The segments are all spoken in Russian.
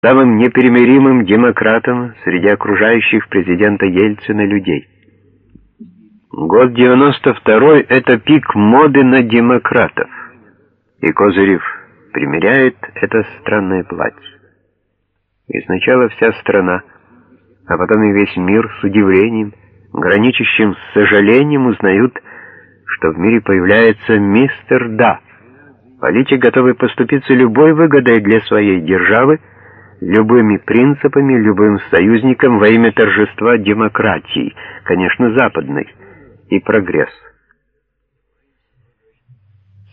самым непримиримым демократом среди окружающих президента Ельцина людей. Год 92 — это пик моды на демократов, и Козырев примеряет это странное платье. И сначала вся страна, а потом и весь мир с удивлением, граничащим с сожалением, узнают, что в мире появляется мистер Да, политик, готовый поступиться любой выгодой для своей державы, любыми принципами, любым союзником во имя торжества демократии, конечно, западной, и прогресс.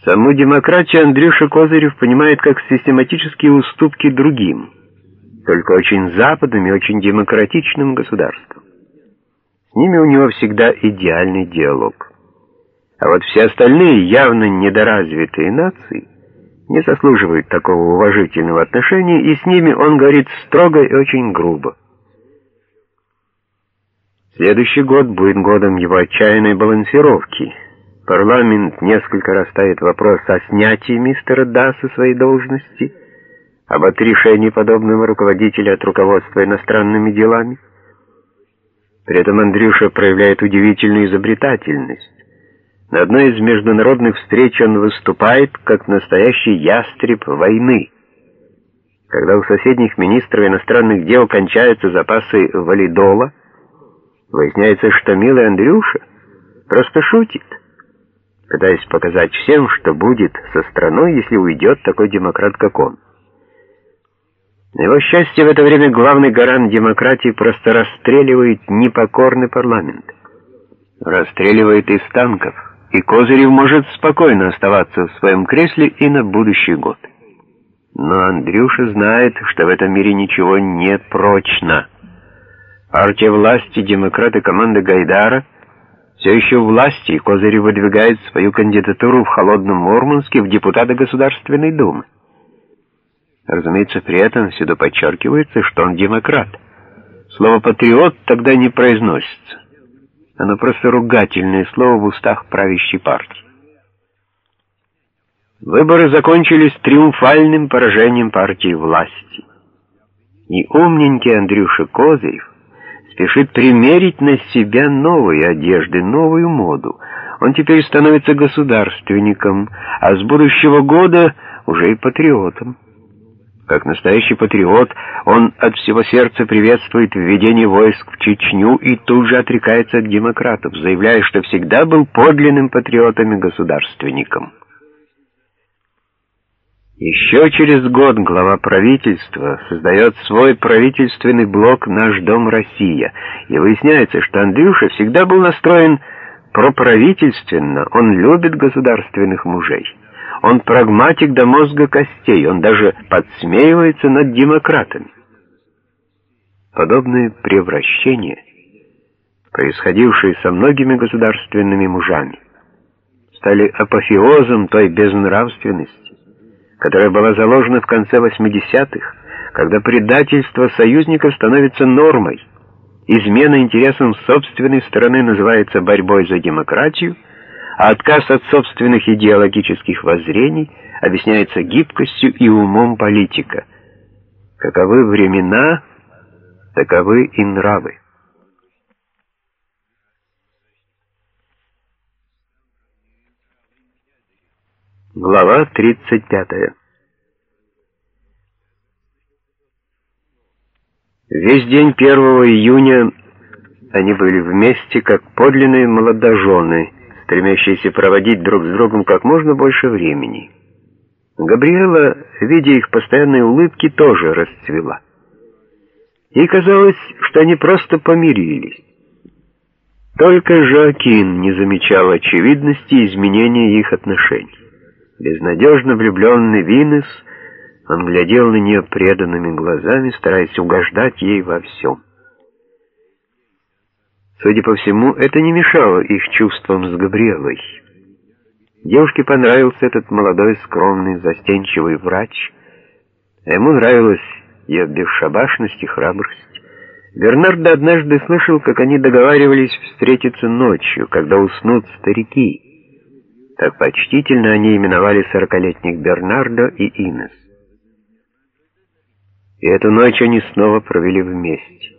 Саму демократию Андрюша Козырев понимает как систематические уступки другим, только очень западным и очень демократичным государствам. С ними у него всегда идеальный диалог. А вот все остальные явно недоразвитые нации не заслуживают такого уважительного отношения, и с ними он говорит строго и очень грубо. Следующий год будет годом его отчаянной балансировки. Парламент несколько раз ставит вопрос о снятии мистера Да со своей должности, об отрешении подобного руководителя от руководства иностранными делами. При этом Андрюша проявляет удивительную изобретательность. На одной из международных встреч он выступает как настоящий ястреб войны. Когда у соседних министров иностранных дел кончаются запасы валидола, выясняется, что милый Андрюша просто шутит, пытаясь показать всем, что будет со страной, если уйдет такой демократ, как он. На его счастье, в это время главный гарант демократии просто расстреливает непокорный парламент. Расстреливает из танков и Козырев может спокойно оставаться в своем кресле и на будущий год. Но Андрюша знает, что в этом мире ничего не прочно. Партия власти, демократы команды Гайдара все еще власти, и Козырев выдвигает свою кандидатуру в холодном Мурманске в депутаты Государственной Думы. Разумеется, при этом всюду подчеркивается, что он демократ. Слово «патриот» тогда не произносится. Оно просто ругательное слово в устах правящей партии. Выборы закончились триумфальным поражением партии власти. И умненький Андрюша Козырев спешит примерить на себя новые одежды, новую моду. Он теперь становится государственником, а с будущего года уже и патриотом. Как настоящий патриот, он от всего сердца приветствует введение войск в Чечню и тут же отрекается от демократов, заявляя, что всегда был подлинным патриотом и государственником. Еще через год глава правительства создает свой правительственный блок «Наш дом Россия», и выясняется, что Андрюша всегда был настроен проправительственно, он любит государственных мужей. Он прагматик до мозга костей, он даже подсмеивается над демократами. Подобные превращения, происходившие со многими государственными мужами, стали апофеозом той безнравственности, которая была заложена в конце 80-х, когда предательство союзников становится нормой, измена интересам собственной страны называется борьбой за демократию, а отказ от собственных идеологических воззрений объясняется гибкостью и умом политика. Каковы времена, таковы и нравы. Глава 35 Весь день 1 июня они были вместе, как подлинные молодожены, стремящиеся проводить друг с другом как можно больше времени. Габриэла, видя их постоянные улыбки, тоже расцвела. Ей казалось, что они просто помирились. Только Жоакин не замечал очевидности изменения их отношений. Безнадежно влюбленный Винес, он глядел на нее преданными глазами, стараясь угождать ей во всем. Судя по всему, это не мешало их чувствам с Габриэлой. Девушке понравился этот молодой, скромный, застенчивый врач, ему нравилась ее бесшабашность и храбрость. Бернардо однажды слышал, как они договаривались встретиться ночью, когда уснут старики. Так почтительно они именовали сорокалетних Бернардо и Инес. И эту ночь они снова провели вместе.